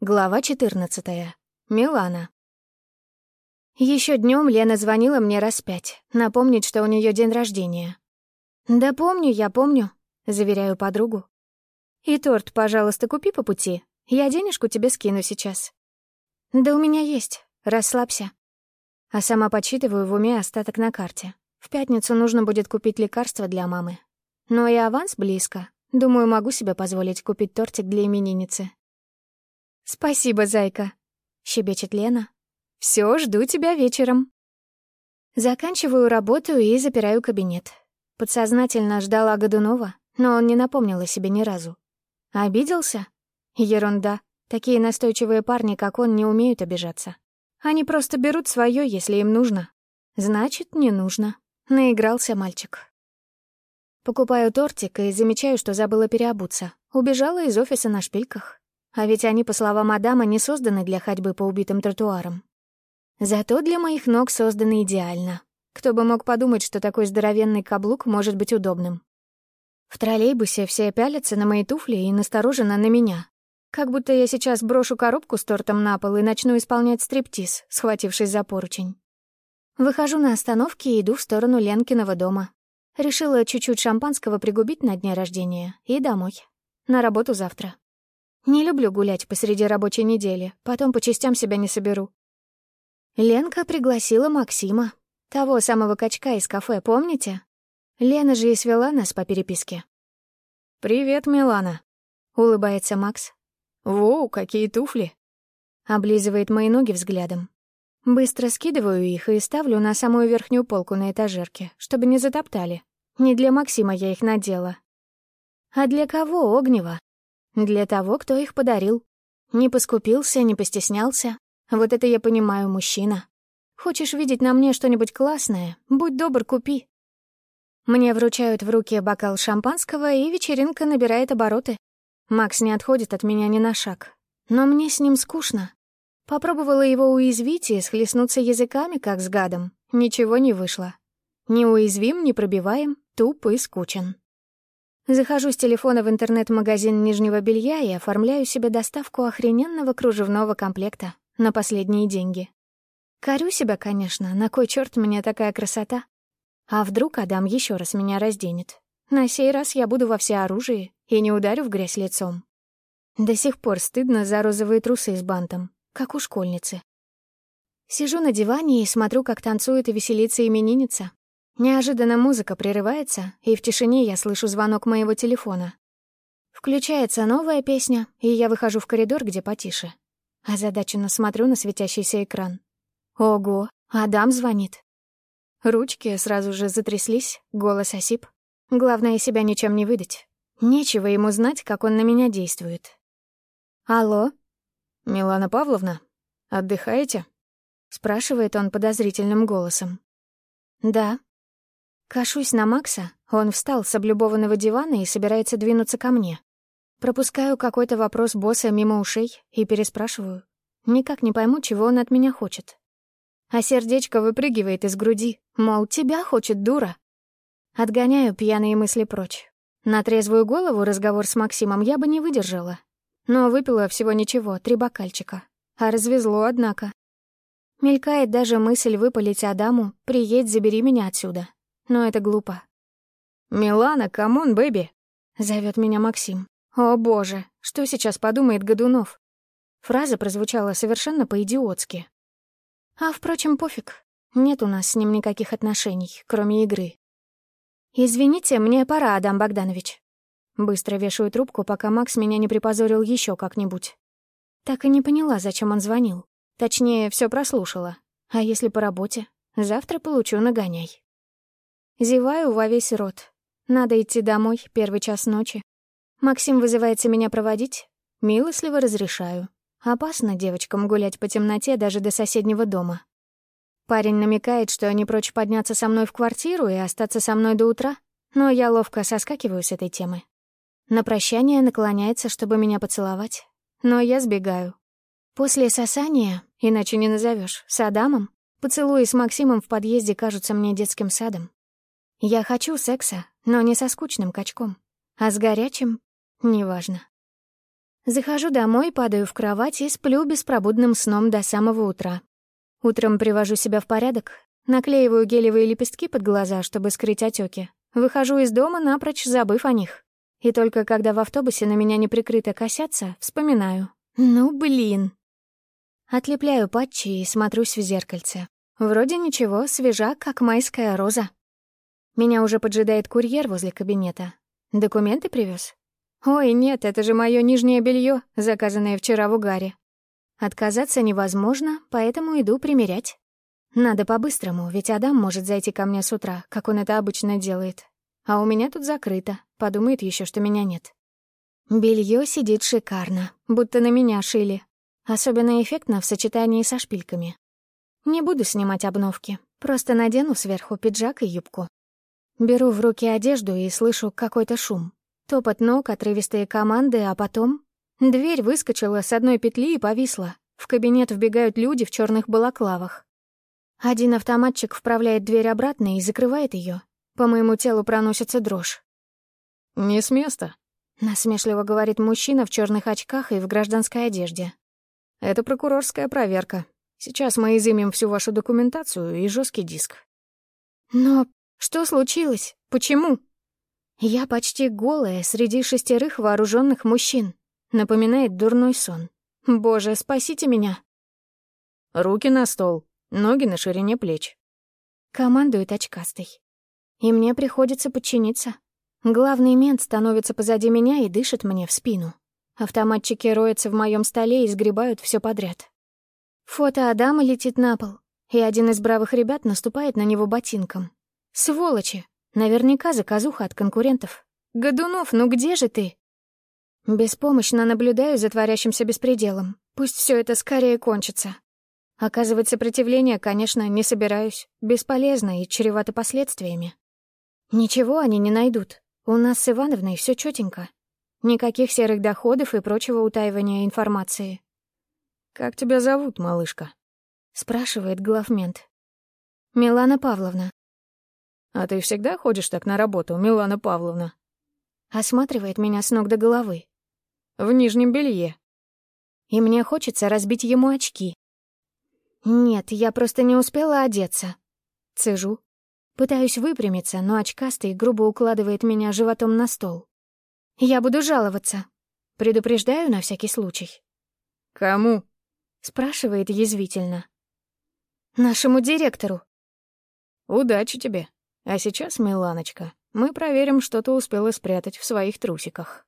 Глава 14. Милана. Еще днем Лена звонила мне раз пять, напомнить, что у нее день рождения. «Да помню, я помню», — заверяю подругу. «И торт, пожалуйста, купи по пути. Я денежку тебе скину сейчас». «Да у меня есть. Расслабься». А сама подсчитываю в уме остаток на карте. В пятницу нужно будет купить лекарства для мамы. Но и аванс близко. Думаю, могу себе позволить купить тортик для именинницы. «Спасибо, зайка», — щебечет Лена. Все, жду тебя вечером». Заканчиваю работу и запираю кабинет. Подсознательно ждала Годунова, но он не напомнил о себе ни разу. Обиделся? Ерунда. Такие настойчивые парни, как он, не умеют обижаться. Они просто берут свое, если им нужно. Значит, не нужно. Наигрался мальчик. Покупаю тортик и замечаю, что забыла переобуться. Убежала из офиса на шпильках. А ведь они, по словам Адама, не созданы для ходьбы по убитым тротуарам. Зато для моих ног созданы идеально. Кто бы мог подумать, что такой здоровенный каблук может быть удобным. В троллейбусе все пялятся на мои туфли и настороженно на меня. Как будто я сейчас брошу коробку с тортом на пол и начну исполнять стриптиз, схватившись за поручень. Выхожу на остановке и иду в сторону Ленкиного дома. Решила чуть-чуть шампанского пригубить на дне рождения и домой. На работу завтра. Не люблю гулять посреди рабочей недели, потом по частям себя не соберу. Ленка пригласила Максима, того самого качка из кафе, помните? Лена же и свела нас по переписке. «Привет, Милана», — улыбается Макс. «Воу, какие туфли!» Облизывает мои ноги взглядом. Быстро скидываю их и ставлю на самую верхнюю полку на этажерке, чтобы не затоптали. Не для Максима я их надела. А для кого, Огнева? Для того, кто их подарил. Не поскупился, не постеснялся. Вот это я понимаю, мужчина. Хочешь видеть на мне что-нибудь классное? Будь добр, купи. Мне вручают в руки бокал шампанского, и вечеринка набирает обороты. Макс не отходит от меня ни на шаг. Но мне с ним скучно. Попробовала его уязвить и схлестнуться языками, как с гадом. Ничего не вышло. Неуязвим, не пробиваем, туп и скучен. Захожу с телефона в интернет-магазин нижнего белья и оформляю себе доставку охрененного кружевного комплекта на последние деньги. Корю себя, конечно, на кой черт мне такая красота? А вдруг Адам еще раз меня разденет? На сей раз я буду во всеоружии и не ударю в грязь лицом. До сих пор стыдно за розовые трусы с бантом, как у школьницы. Сижу на диване и смотрю, как танцует и веселится именинница, Неожиданно музыка прерывается, и в тишине я слышу звонок моего телефона. Включается новая песня, и я выхожу в коридор, где потише. Озадаченно смотрю на светящийся экран. Ого, Адам звонит. Ручки сразу же затряслись, голос осип. Главное, себя ничем не выдать. Нечего ему знать, как он на меня действует. «Алло?» «Милана Павловна, отдыхаете?» — спрашивает он подозрительным голосом. «Да», Кашусь на Макса, он встал с облюбованного дивана и собирается двинуться ко мне. Пропускаю какой-то вопрос босса мимо ушей и переспрашиваю. Никак не пойму, чего он от меня хочет. А сердечко выпрыгивает из груди, мол, тебя хочет дура. Отгоняю пьяные мысли прочь. На трезвую голову разговор с Максимом я бы не выдержала. Но выпила всего ничего, три бокальчика. А развезло, однако. Мелькает даже мысль выпалить Адаму «Приедь, забери меня отсюда» но это глупо. «Милана, come on, baby!» — зовет меня Максим. «О боже, что сейчас подумает Годунов?» Фраза прозвучала совершенно по-идиотски. А, впрочем, пофиг. Нет у нас с ним никаких отношений, кроме игры. «Извините, мне пора, Адам Богданович». Быстро вешаю трубку, пока Макс меня не припозорил еще как-нибудь. Так и не поняла, зачем он звонил. Точнее, все прослушала. А если по работе? Завтра получу нагоняй. Зеваю во весь рот. Надо идти домой, первый час ночи. Максим вызывается меня проводить. Милостливо разрешаю. Опасно девочкам гулять по темноте даже до соседнего дома. Парень намекает, что не прочь подняться со мной в квартиру и остаться со мной до утра, но я ловко соскакиваю с этой темы. На прощание наклоняется, чтобы меня поцеловать, но я сбегаю. После сосания, иначе не назовешь, с Адамом, поцелуи с Максимом в подъезде кажутся мне детским садом. Я хочу секса, но не со скучным качком, а с горячим — неважно. Захожу домой, падаю в кровать и сплю беспробудным сном до самого утра. Утром привожу себя в порядок, наклеиваю гелевые лепестки под глаза, чтобы скрыть отеки. Выхожу из дома, напрочь забыв о них. И только когда в автобусе на меня неприкрыто косятся, вспоминаю. Ну, блин. Отлепляю патчи и смотрюсь в зеркальце. Вроде ничего, свежа, как майская роза. Меня уже поджидает курьер возле кабинета. Документы привез? Ой, нет, это же мое нижнее белье, заказанное вчера в угаре. Отказаться невозможно, поэтому иду примерять. Надо по-быстрому, ведь Адам может зайти ко мне с утра, как он это обычно делает. А у меня тут закрыто, подумает еще, что меня нет. Белье сидит шикарно, будто на меня шили. Особенно эффектно в сочетании со шпильками. Не буду снимать обновки, просто надену сверху пиджак и юбку. Беру в руки одежду и слышу какой-то шум. Топот ног, отрывистые команды, а потом... Дверь выскочила с одной петли и повисла. В кабинет вбегают люди в черных балаклавах. Один автоматчик вправляет дверь обратно и закрывает ее. По моему телу проносится дрожь. «Не с места», — насмешливо говорит мужчина в черных очках и в гражданской одежде. «Это прокурорская проверка. Сейчас мы изымем всю вашу документацию и жесткий диск». «Но что случилось? Почему?» Я почти голая среди шестерых вооруженных мужчин. Напоминает дурной сон. Боже, спасите меня. Руки на стол, ноги на ширине плеч. Командует очкастый. И мне приходится подчиниться. Главный мент становится позади меня и дышит мне в спину. Автоматчики роются в моем столе и сгребают все подряд. Фото Адама летит на пол, и один из бравых ребят наступает на него ботинком. Сволочи! Наверняка заказуха от конкурентов. «Годунов, ну где же ты?» Беспомощно наблюдаю за творящимся беспределом. Пусть все это скорее кончится. Оказывать сопротивление, конечно, не собираюсь. Бесполезно и чревато последствиями. Ничего они не найдут. У нас с Ивановной все четенько. Никаких серых доходов и прочего утаивания информации. «Как тебя зовут, малышка?» — спрашивает главмент. «Милана Павловна». «А ты всегда ходишь так на работу, Милана Павловна?» Осматривает меня с ног до головы. «В нижнем белье». И мне хочется разбить ему очки. Нет, я просто не успела одеться. Цежу. Пытаюсь выпрямиться, но очкастый грубо укладывает меня животом на стол. Я буду жаловаться. Предупреждаю на всякий случай. «Кому?» — спрашивает язвительно. «Нашему директору». «Удачи тебе», а сейчас, Миланочка, мы проверим, что ты успела спрятать в своих трусиках.